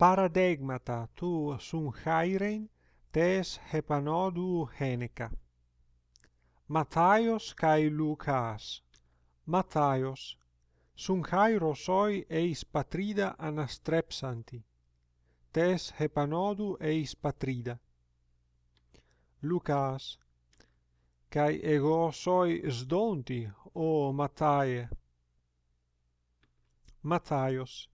Paradegmata tu sun hairein tes hepanodu heneca. Matthaios kai Lucas. Matthaios sun hairos oi eis patrida anastrepsanti. Tes hepanodu eis patrida. Lucas kai ego soi sdonti o Mattaie. Matthaios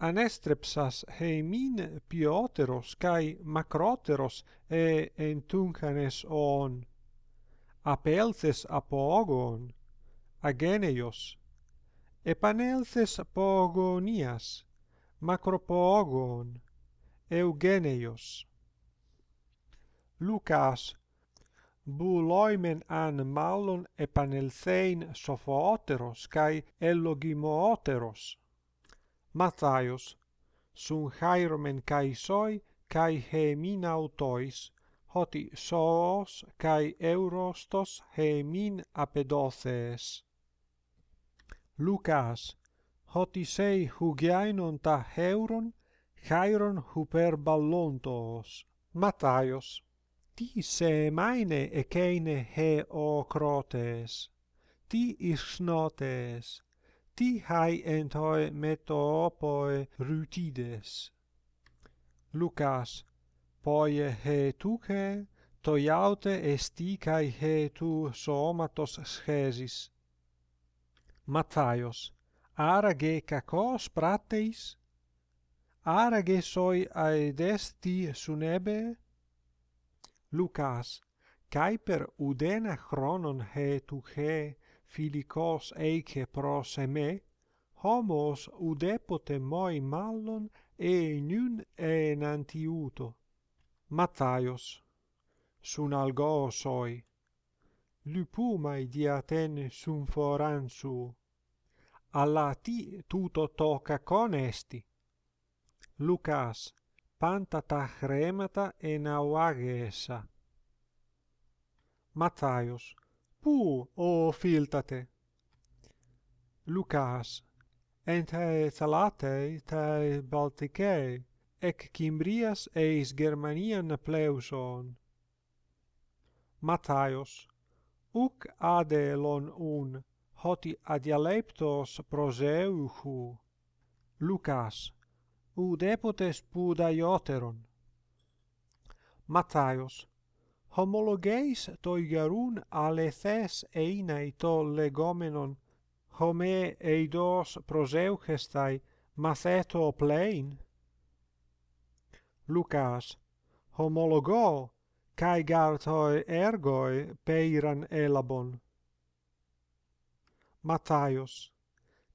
anestrepsas heimin pioteros kai makroteros e entuncanes on. Apelthes apogon ageneios. Epanelthes apogonias makropogon eugeneios. Lucas buloimen an mallon epanelthein sophoteros kai elogimooteros Matthaios, sun hairomen kai soi kai hemin autois, hoti soos kai eurostos hemin apedothees. Lucas, hoti sei hugiainon ta heuron, huper ballontos. Matthaios, ti se maine eceine he o crotes, ti isnotes, ti tihai entoi metopoi rutides. Lucas, poie hetuce, toiaute he tu somatos schesis. Matthaios, arage kakos prateis? Arage soi aedesti sunebe? Lucas, cae per udena chronon hetuce Philicos eice pros me, homos udepote moi mallon e nun enantiuto. Matthios, sun algo soi, lupumai diaten sun foransu, alla ti tuto toca conesti. Lucas, panta tachremata en auagesa. Matthios, Πού, οφείλτατε. Λουκάς, εν τε θαλάτε τε Βαλτικέ, εκ Κιμβρίας εις Γερμανίαν πλεουσον. Ματάιος, ουκ adelon ουν, hoti adialeptos proseuchu. Lucas, ud epotes pudaioteron. Matthaios, homologeis toigarun alethes einai to legomenon, home eidos proseuchestai matheto plein? Lucas, homologo, cae gartoi ergoi peiran elabon. Matthaios,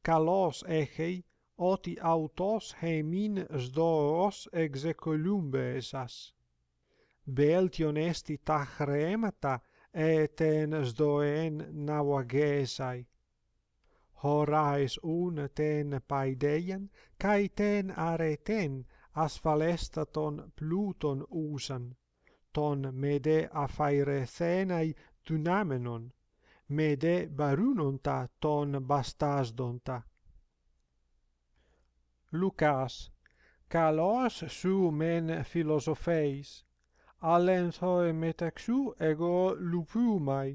kalos echei, oti autos hemin sdoos execolumbe esas beltion esti ta hremata eten sdoen nauagesai. Horais un ten paideian, cae ten areten asfalestaton pluton usan, ton mede aphairesenai dynamenon, mede barunonta ton bastasdonta. Lucas, calos su men philosopheis, alensoi metaxu ego lupumai